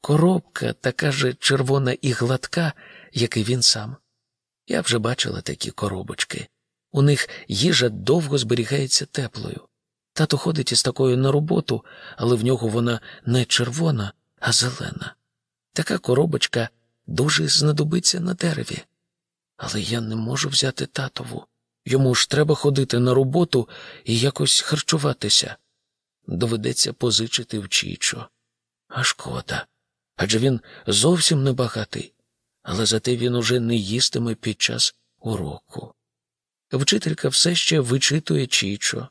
A: Коробка така же червона і гладка, як і він сам. Я вже бачила такі коробочки. У них їжа довго зберігається теплою. Тато ходить із такою на роботу, але в нього вона не червона, а зелена. Така коробочка дуже знадобиться на дереві. Але я не можу взяти татову. Йому ж треба ходити на роботу і якось харчуватися. Доведеться позичити в Чічо. А шкода. Адже він зовсім небагатий, але зате він уже не їстиме під час уроку. Вчителька все ще вичитує Чічо.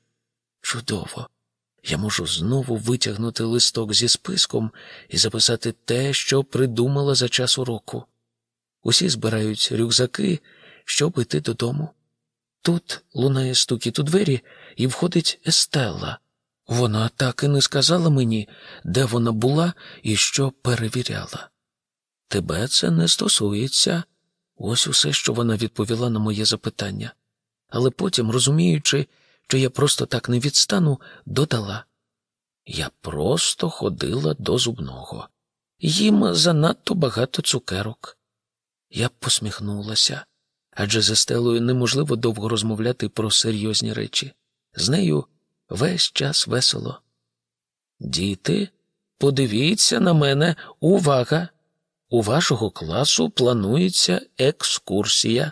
A: Чудово. Я можу знову витягнути листок зі списком і записати те, що придумала за час уроку. Усі збирають рюкзаки, щоб йти додому. Тут лунає стукіт у двері, і входить Естелла. Вона так і не сказала мені, де вона була і що перевіряла. Тебе це не стосується. Ось усе, що вона відповіла на моє запитання. Але потім, розуміючи, що я просто так не відстану, додала я просто ходила до зубного. Їм занадто багато цукерок. Я посміхнулася, адже з Естелою неможливо довго розмовляти про серйозні речі. З нею весь час весело. Діти, подивіться на мене, увага! У вашого класу планується екскурсія.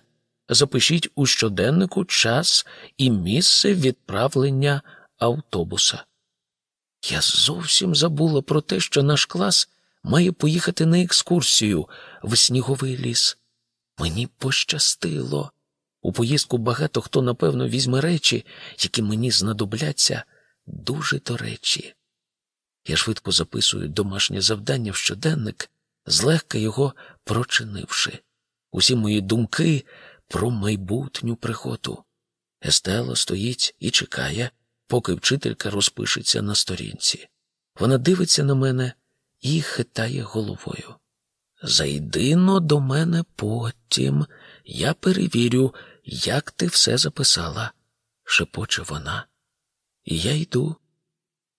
A: Запишіть у щоденнику час і місце відправлення автобуса. Я зовсім забула про те, що наш клас має поїхати на екскурсію в сніговий ліс. Мені пощастило. У поїздку багато хто, напевно, візьме речі, які мені знадобляться дуже до речі. Я швидко записую домашнє завдання в щоденник, злегка його прочинивши. Усі мої думки про майбутню пригоду. Естела стоїть і чекає, поки вчителька розпишеться на сторінці. Вона дивиться на мене і хитає головою. Зайди но до мене потім, я перевірю, як ти все записала, шепоче вона. І я йду.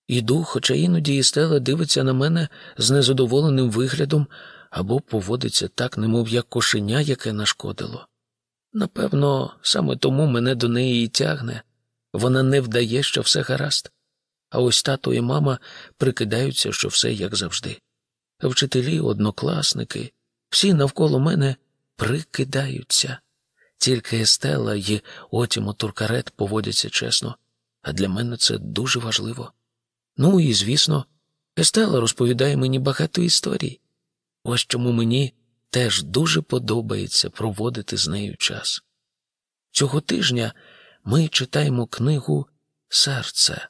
A: Іду, хоча іноді Істела дивиться на мене з незадоволеним виглядом або поводиться так, немов як кошеня, яке нашкодило. Напевно, саме тому мене до неї і тягне. Вона не вдає, що все гаразд. А ось тато і мама прикидаються, що все як завжди. Вчителі, однокласники, всі навколо мене прикидаються. Тільки Естела і Отімо Туркарет поводяться чесно, а для мене це дуже важливо. Ну і, звісно, Естела розповідає мені багато історій. Ось чому мені теж дуже подобається проводити з нею час. Цього тижня ми читаємо книгу Серце.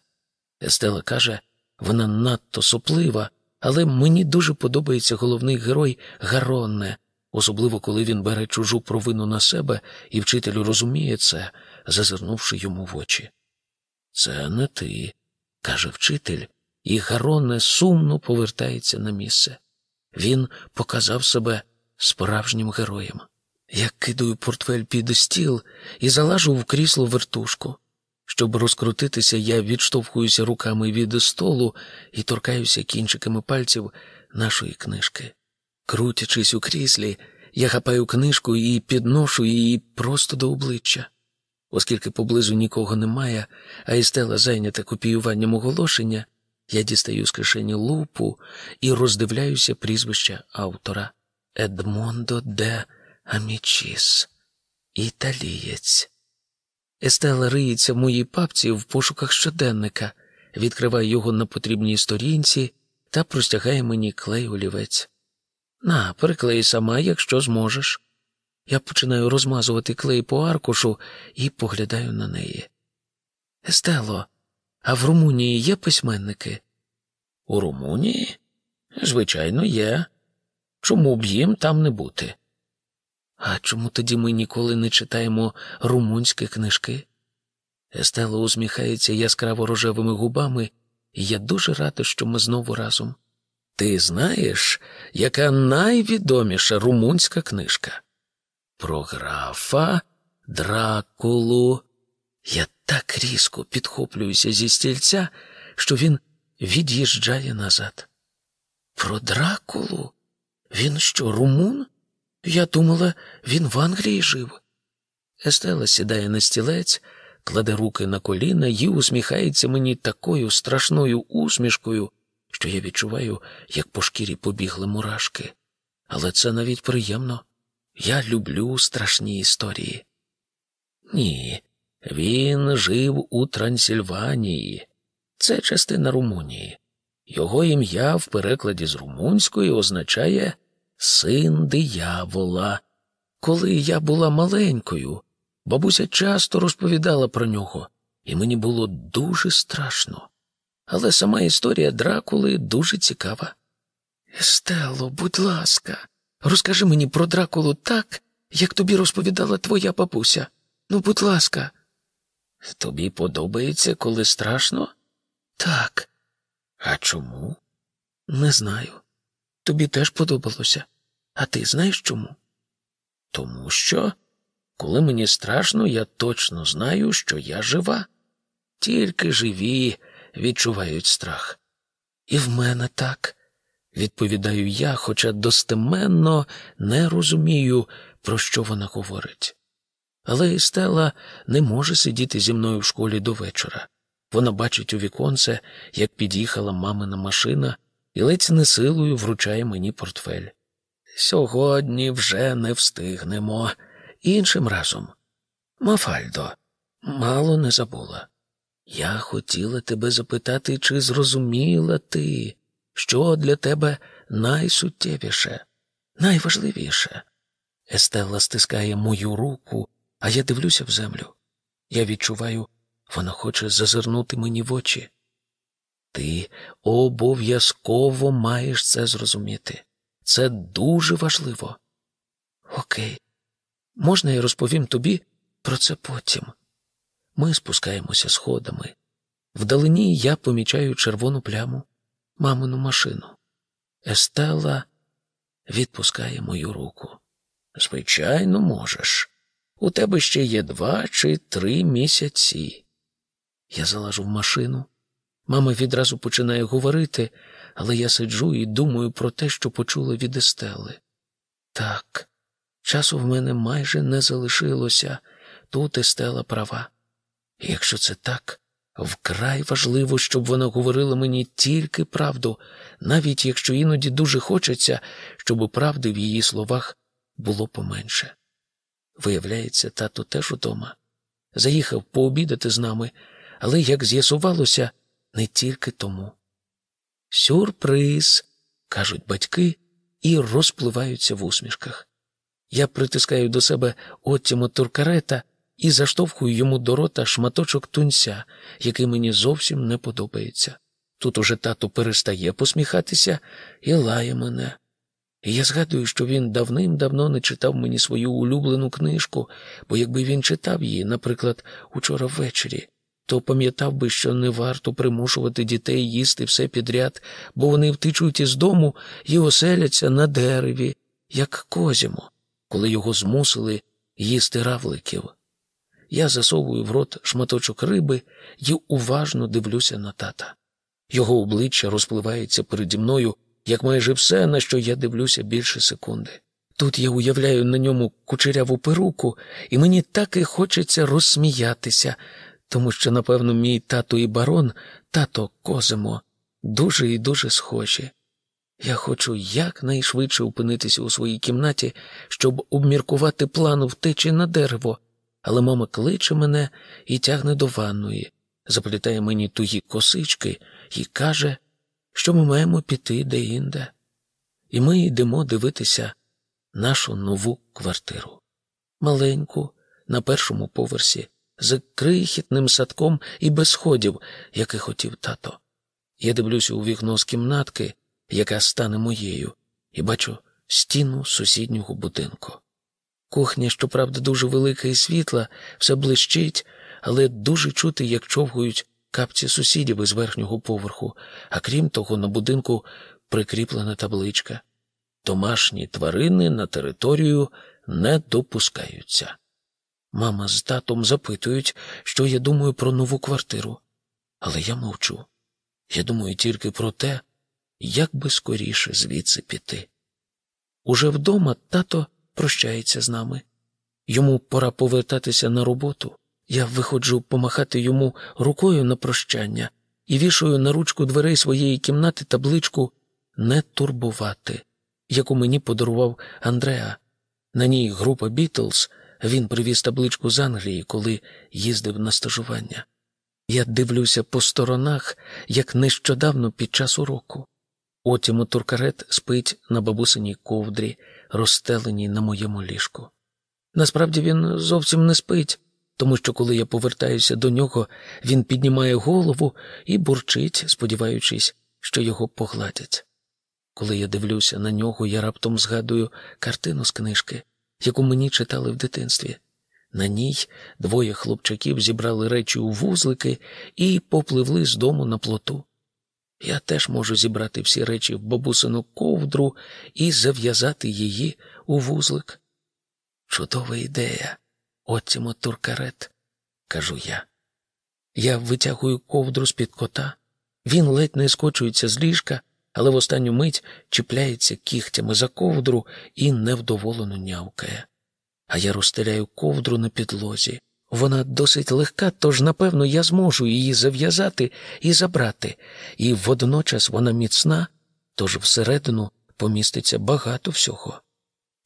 A: Естела каже, вона надто соплива, але мені дуже подобається головний герой Гаронне, особливо коли він бере чужу провину на себе і вчитель розуміє це, зазирнувши йому в очі. Це не ти, каже вчитель, і Гаронне сумно повертається на місце. Він показав себе справжнім героєм. Я кидаю портфель під стіл і залажу в крісло вертушку. Щоб розкрутитися, я відштовхуюся руками від столу і торкаюся кінчиками пальців нашої книжки. Крутячись у кріслі, я хапаю книжку і підношу її просто до обличчя. Оскільки поблизу нікого немає, а Істела зайнята копіюванням оголошення, я дістаю з кишені лупу і роздивляюся прізвище автора Едмондо де Амічіс, італієць. Естела риється в моїй папці в пошуках щоденника, відкриває його на потрібній сторінці та простягає мені клей олівець. На, переклей сама, якщо зможеш. Я починаю розмазувати клей по аркушу і поглядаю на неї. Естело, а в Румунії є письменники? У Румунії? Звичайно, є. Чому б їм там не бути? А чому тоді ми ніколи не читаємо румунські книжки? Естела усміхається яскраво рожевими губами, і я дуже рада, що ми знову разом. Ти знаєш, яка найвідоміша румунська книжка? Про графа Дракулу. Я так різко підхоплююся зі стільця, що він від'їжджає назад. Про Дракулу? Він що, румун? Я думала, він в Англії жив. Естела сідає на стілець, кладе руки на коліна і усміхається мені такою страшною усмішкою, що я відчуваю, як по шкірі побігли мурашки. Але це навіть приємно. Я люблю страшні історії. Ні, Він жив у Трансильванії. Це частина Румунії. Його ім'я в перекладі з румунської означає син диявола. Коли я була маленькою, бабуся часто розповідала про нього, і мені було дуже страшно. Але сама історія Дракули дуже цікава. Естело, будь ласка, розкажи мені про Дракулу так, як тобі розповідала твоя бабуся. Ну, будь ласка. Тобі подобається, коли страшно? Так. А чому? Не знаю. Тобі теж подобалося. А ти знаєш чому? Тому що, коли мені страшно, я точно знаю, що я жива. Тільки живі відчувають страх. І в мене так, відповідаю я, хоча достеменно не розумію, про що вона говорить. Але Стела не може сидіти зі мною в школі до вечора. Вона бачить у віконце, як під'їхала мамина машина, і ледь не силою вручає мені портфель. Сьогодні вже не встигнемо. Іншим разом. Мафальдо, мало не забула. Я хотіла тебе запитати, чи зрозуміла ти, що для тебе найсуттєвіше, найважливіше. Естелла стискає мою руку, а я дивлюся в землю. Я відчуваю, вона хоче зазирнути мені в очі. Ти обов'язково маєш це зрозуміти. Це дуже важливо. Окей, можна я розповім тобі про це потім. Ми спускаємося сходами. Вдалині я помічаю червону пляму, мамину машину. Естела відпускає мою руку. Звичайно, можеш. У тебе ще є два чи три місяці. Я залажу в машину. Мама відразу починає говорити, але я сиджу і думаю про те, що почула від Естели. Так, часу в мене майже не залишилося, тут Естела права. Якщо це так, вкрай важливо, щоб вона говорила мені тільки правду, навіть якщо іноді дуже хочеться, щоб правди в її словах було поменше. Виявляється, тато теж удома. Заїхав пообідати з нами, але, як з'ясувалося, не тільки тому. Сюрприз, кажуть батьки і розпливаються в усмішках. Я притискаю до себе Оттімо Туркарета і заштовхую йому до рота шматочок тунця, який мені зовсім не подобається. Тут уже тато перестає посміхатися і лає мене. І я згадую, що він давним-давно не читав мені свою улюблену книжку, бо якби він читав її, наприклад, учора ввечері, то пам'ятав би, що не варто примушувати дітей їсти все підряд, бо вони втечуть із дому і оселяться на дереві, як козімо, коли його змусили їсти равликів. Я засовую в рот шматочок риби і уважно дивлюся на тата. Його обличчя розпливається переді мною, як майже все, на що я дивлюся більше секунди. Тут я уявляю на ньому кучеряву перуку, і мені так і хочеться розсміятися, тому що, напевно, мій тато і барон, тато Козимо, дуже і дуже схожі. Я хочу якнайшвидше опинитися у своїй кімнаті, щоб обміркувати плану втечі на дерево, але мама кличе мене і тягне до ванної, заплітає мені тугі косички і каже, що ми маємо піти де-інде. І ми йдемо дивитися нашу нову квартиру. Маленьку, на першому поверсі, з крихітним садком і без сходів, який хотів тато. Я дивлюся у вікно з кімнатки, яка стане моєю, і бачу стіну сусіднього будинку. Кухня, щоправда, дуже велика і світла, все блищить, але дуже чути, як човгують капці сусідів із верхнього поверху, а крім того, на будинку прикріплена табличка. Домашні тварини на територію не допускаються. Мама з татом запитують, що я думаю про нову квартиру. Але я мовчу. Я думаю тільки про те, як би скоріше звідси піти. Уже вдома тато прощається з нами. Йому пора повертатися на роботу. Я виходжу помахати йому рукою на прощання і вішаю на ручку дверей своєї кімнати табличку Не турбувати, яку мені подарував Андреа. На ній група Бітлз Він привіз табличку з Англії, коли їздив на стажування. Я дивлюся по сторонах, як нещодавно під час уроку. Отім туркарет спить на бабусиній ковдрі, розстеленій на моєму ліжку. Насправді він зовсім не спить, тому що, коли я повертаюся до нього, він піднімає голову і бурчить, сподіваючись, що його погладять. Коли я дивлюся на нього, я раптом згадую картину з книжки, яку мені читали в дитинстві. На ній двоє хлопчаків зібрали речі у вузлики і попливли з дому на плоту. Я теж можу зібрати всі речі в бабусину ковдру і зав'язати її у вузлик. Чудова ідея, Оттімо туркарет, кажу я. Я витягую ковдру з-під кота. Він ледь не скочується з ліжка, але в останню мить чіпляється кігтями за ковдру і невдоволено нявкає. А я розстеляю ковдру на підлозі. Вона досить легка, тож, напевно, я зможу її зав'язати і забрати, і водночас вона міцна, тож всередину поміститься багато всього.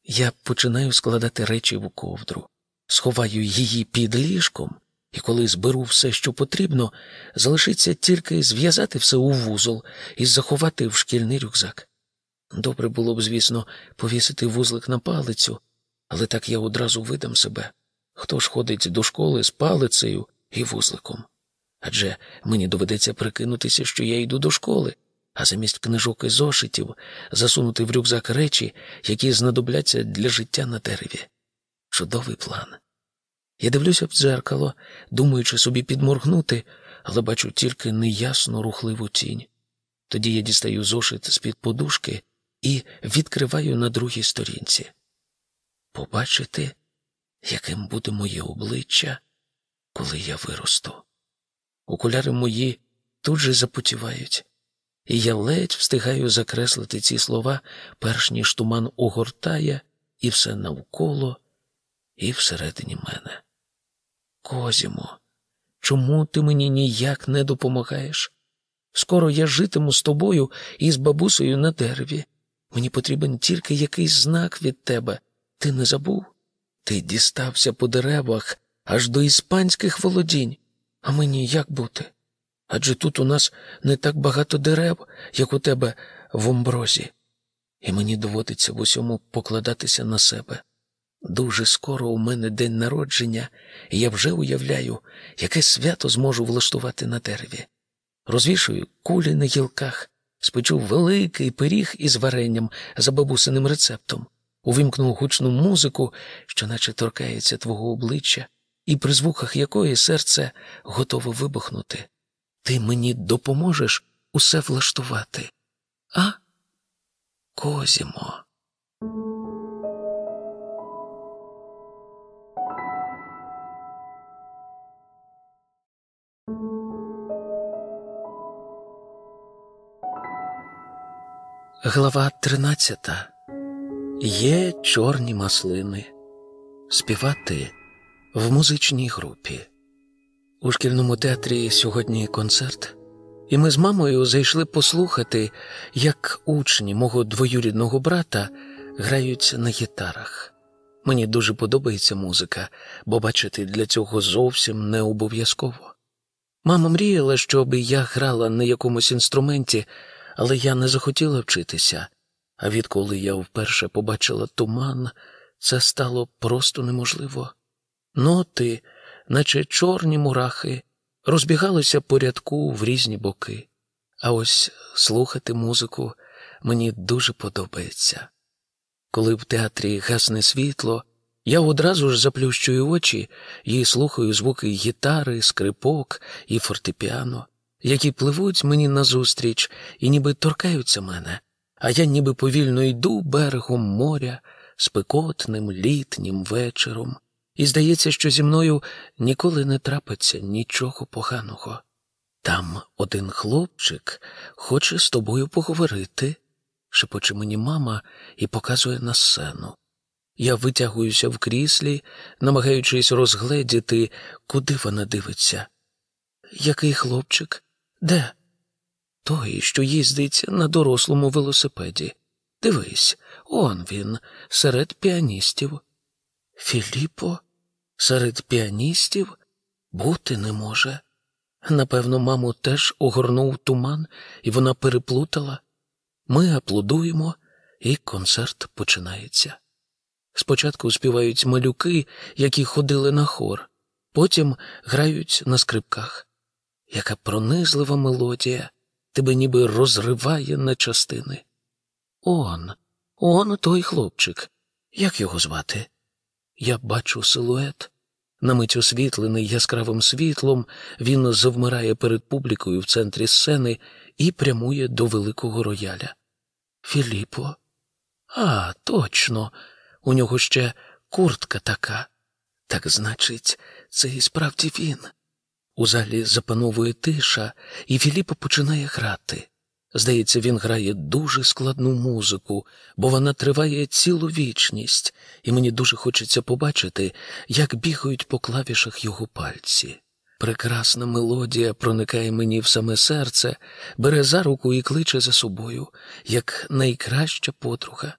A: Я починаю складати речі в ковдру, сховаю її під ліжком, і коли зберу все, що потрібно, залишиться тільки зв'язати все у вузол і заховати в шкільний рюкзак. Добре було б, звісно, повісити вузлик на палицю, але так я одразу видам себе. Хто ж ходить до школи з палицею і вузликом? Адже мені доведеться прикинутися, що я йду до школи, а замість книжок і зошитів засунути в рюкзак речі, які знадобляться для життя на дереві. Чудовий план. Я дивлюся в дзеркало, думаючи собі підморгнути, але бачу тільки неясну рухливу тінь. Тоді я дістаю зошит з-під подушки і відкриваю на другій сторінці. Побачити, яким буде моє обличчя, коли я виросту. Окуляри мої тут же запотівають, і я ледь встигаю закреслити ці слова, перш ніж туман огортає і все навколо, і всередині мене. Козімо, чому ти мені ніяк не допомагаєш? Скоро я житиму з тобою і з бабусею на дереві. Мені потрібен тільки якийсь знак від тебе. Ти не забув? Ти дістався по деревах аж до іспанських володінь. А мені як бути? Адже тут у нас не так багато дерев, як у тебе в омброзі, і мені доводиться в усьому покладатися на себе. Дуже скоро у мене день народження, і я вже уявляю, яке свято зможу влаштувати на дереві. Розвішую кулі на гілках, спечу великий пиріг із варенням за бабусиним рецептом, увімкну гучну музику, що наче торкається твого обличчя, і при звуках якої серце готове вибухнути. Ти мені допоможеш усе влаштувати, а? Козімо. Глава тринадцята. Є чорні маслини. Співати в музичній групі. У шкільному театрі сьогодні концерт, і ми з мамою зайшли послухати, як учні мого двоюрідного брата граються на гітарах. Мені дуже подобається музика, бо бачити для цього зовсім не обов'язково. Мама мріяла, щоб я грала на якомусь інструменті, але я не захотіла вчитися. А відколи я вперше побачила туман, це стало просто неможливо. Ноти, наче чорні мурахи, розбігалися по рядку в різні боки. А ось слухати музику мені дуже подобається. Коли в театрі гасне світло, я одразу ж заплющую очі і слухаю звуки гітари, скрипок і фортепіано, які пливуть мені назустріч і ніби торкаються мене, а я ніби повільно йду берегом моря спекотним літнім вечором, і здається, що зі мною ніколи не трапиться нічого поганого. Там один хлопчик хоче з тобою поговорити, шепоче мені мама і показує на сцену. Я витягуюся в кріслі, намагаючись розгледіти, куди вона дивиться. Який хлопчик? Де? Той, що їздить на дорослому велосипеді. Дивись, он він, серед піаністів. Філіпо? Серед піаністів бути не може. Напевно, маму теж огорнув туман, і вона переплутала. Ми аплодуємо, і концерт починається. Спочатку співають малюки, які ходили на хор, потім грають на скрипках. Яка пронизлива мелодія тебе ніби розриває на частини. Он, он той хлопчик. Як його звати? Я бачу силует. На мить освітлений яскравим світлом, він завмирає перед публікою в центрі сцени і прямує до великого рояля. Філіппо. А, точно, у нього ще куртка така. Так значить, це і справді він. У залі запановує тиша, і Філіппо починає грати. Здається, він грає дуже складну музику, бо вона триває цілу вічність, і мені дуже хочеться побачити, як бігають по клавішах його пальці. Прекрасна мелодія проникає мені в саме серце, бере за руку і кличе за собою, як найкраща подруга.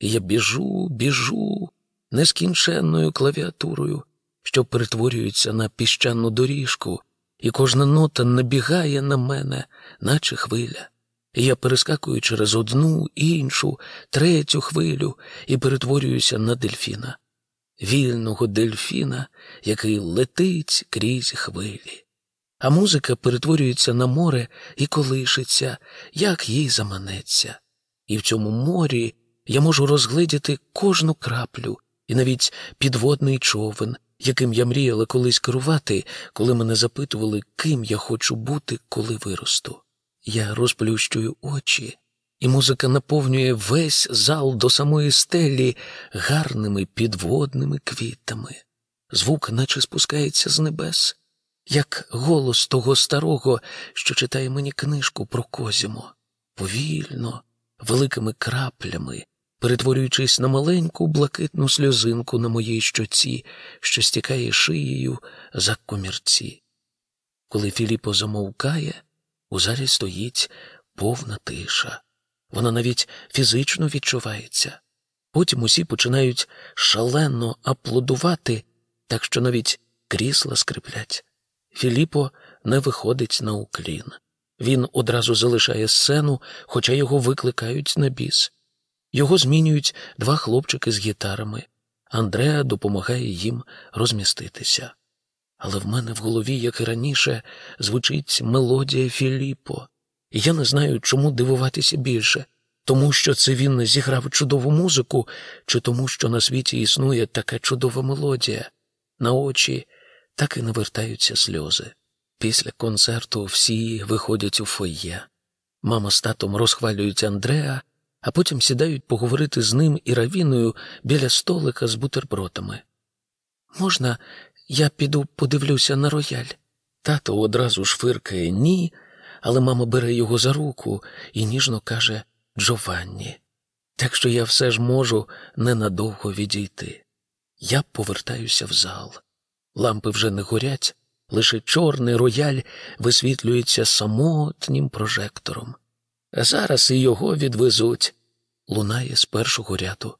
A: Я біжу, біжу нескінченною клавіатурою, що перетворюється на піщану доріжку, і кожна нота набігає на мене, наче хвиля. І я перескакую через одну, іншу, третю хвилю і перетворююся на дельфіна, вільного дельфіна, який летить крізь хвилі. А музика перетворюється на море і колишиться, як їй заманеться. І в цьому морі я можу розгледіти кожну краплю і навіть підводний човен, яким я мріяла колись керувати, коли мене запитували, ким я хочу бути, коли виросту. Я розплющую очі, і музика наповнює весь зал до самої стелі гарними підводними квітами. Звук, наче спускається з небес, як голос того старого, що читає мені книжку про Козімо, повільно, великими краплями, перетворюючись на маленьку блакитну сльозинку на моїй щоці, що стікає шиєю за комірці. Коли Філіппо замовкає, у залі стоїть повна тиша. Вона навіть фізично відчувається. Потім усі починають шалено аплодувати, так що навіть крісла скриплять. Філіппо не виходить на уклін. Він одразу залишає сцену, хоча його викликають на біс. Його змінюють два хлопчики з гітарами. Андреа допомагає їм розміститися. Але в мене в голові, як і раніше, звучить мелодія Філіппо, і я не знаю, чому дивуватися більше, тому що це він зіграв чудову музику, чи тому, що на світі існує така чудова мелодія. На очі так і навертаються сльози. Після концерту всі виходять у фоє. Мама з татом розхвалюють Андреа, а потім сідають поговорити з ним і равіною біля столика з бутербродами. Можна, я піду подивлюся на рояль. Тато одразу швиркає ні, але мама бере його за руку і ніжно каже Джованні. Так що я все ж можу ненадовго відійти. Я повертаюся в зал. Лампи вже не горять, лише чорний рояль висвітлюється самотнім прожектором. Зараз і його відвезуть, лунає з першого ряду.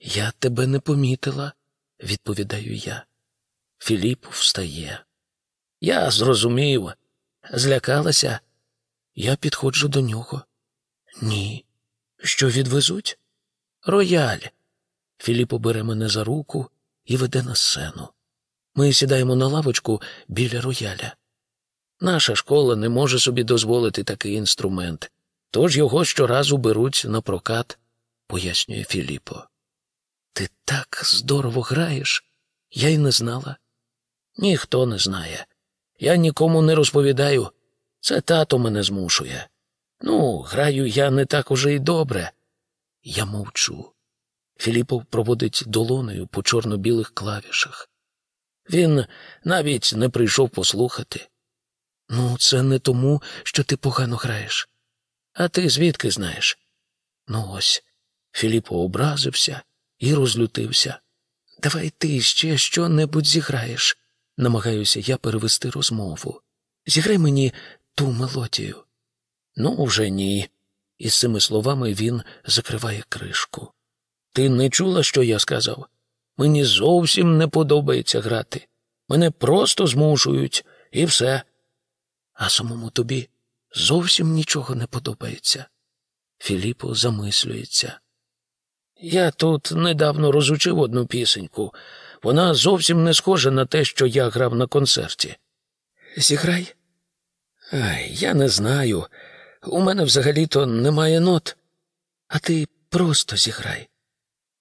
A: Я тебе не помітила, відповідаю я. Філіп встає. Я зрозумів, злякалася. Я підходжу до нього. Ні. Що відвезуть? Рояль. Філіп бере мене за руку і веде на сцену. Ми сідаємо на лавочку біля рояля. Наша школа не може собі дозволити такий інструмент, тож його щоразу беруть на прокат, пояснює Філіппо. Ти так здорово граєш, я й не знала. Ніхто не знає. Я нікому не розповідаю. Це тато мене змушує. Ну, граю я не так уже й добре. Я мовчу. Філіпов проводить долоною по чорно-білих клавішах. Він навіть не прийшов послухати. Ну, це не тому, що ти погано граєш. А ти звідки знаєш? Ну ось. Філіппо образився і розлютився. Давай ти ще що небудь зіграєш. Намагаюся я перевести розмову. Зіграй мені ту мелодію. Ну, вже ні. І з цими словами він закриває кришку. Ти не чула, що я сказав? Мені зовсім не подобається грати. Мене просто змушують, і все. А самому тобі зовсім нічого не подобається. Філіппо замислюється. Я тут недавно розучив одну пісеньку. Вона зовсім не схожа на те, що я грав на концерті. Зіграй? Ай, я не знаю. У мене взагалі-то немає нот. А ти просто зіграй.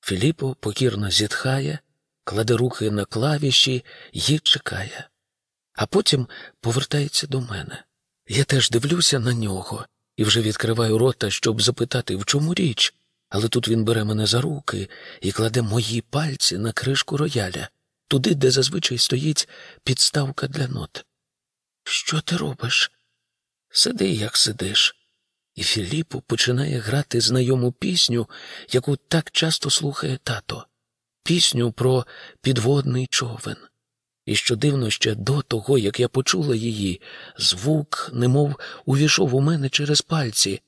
A: Філіппо покірно зітхає, кладе руки на клавіші і чекає, а потім повертається до мене. Я теж дивлюся на нього і вже відкриваю рота, щоб запитати, в чому річ, але тут він бере мене за руки і кладе мої пальці на кришку рояля, туди, де зазвичай стоїть підставка для нот. Що ти робиш? Сиди, як сидиш. І Філіппо починає грати знайому пісню, яку так часто слухає тато, пісню про підводний човен. І що дивно ще до того, як я почула її, звук, немов увійшов у мене через пальці,